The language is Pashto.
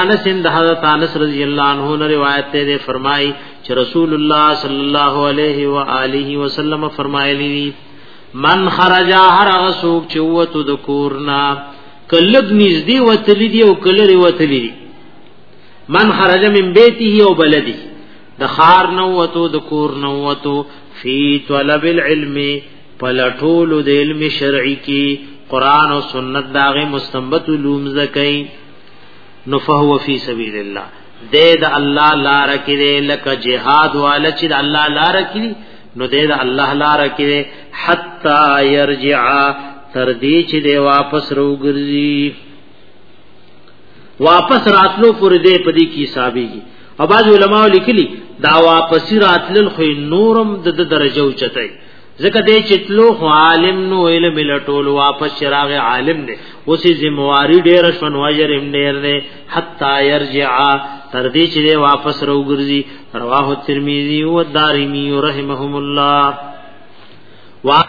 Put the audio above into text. انس ان حضرت انس رضی اللہ عنہ نے روایت تے دے فرمائی کہ رسول اللہ صلی اللہ علیہ وآلہ وسلم فرمائے لی من خرج هر غسوک چوتو د کورنا کلب نزدې وتلی دی او کلری وتلی دی من خرج من بیته او بلدی د خار نو وتو د کور نو وتو فی طلب العلم پلټول د علم شرعی کی قران او سنت داغه مستنبت علوم زکئ نو فهو فی سبیل الله دې د الله لار کې دې لکه جهاد والا چې د الله لار کې نو دې د الله لار کې دې حتا يرجع تر دې چې دې واپس روګرځي واپس راتلو پر دې پدې کی حسابي او بعض علماء لیکلي دا واپسی راتلل خو نورم د درجه اوچتای ځکه دې چتلو خو عالم نو علم لټول واپس چراغ عالم دې اوسې ذمہواری ډېر شون واجر هم ډېر دې حتا يرجع تر دې چې واپس راوګرځي رواه ترمذي او دارمي رحمهم الله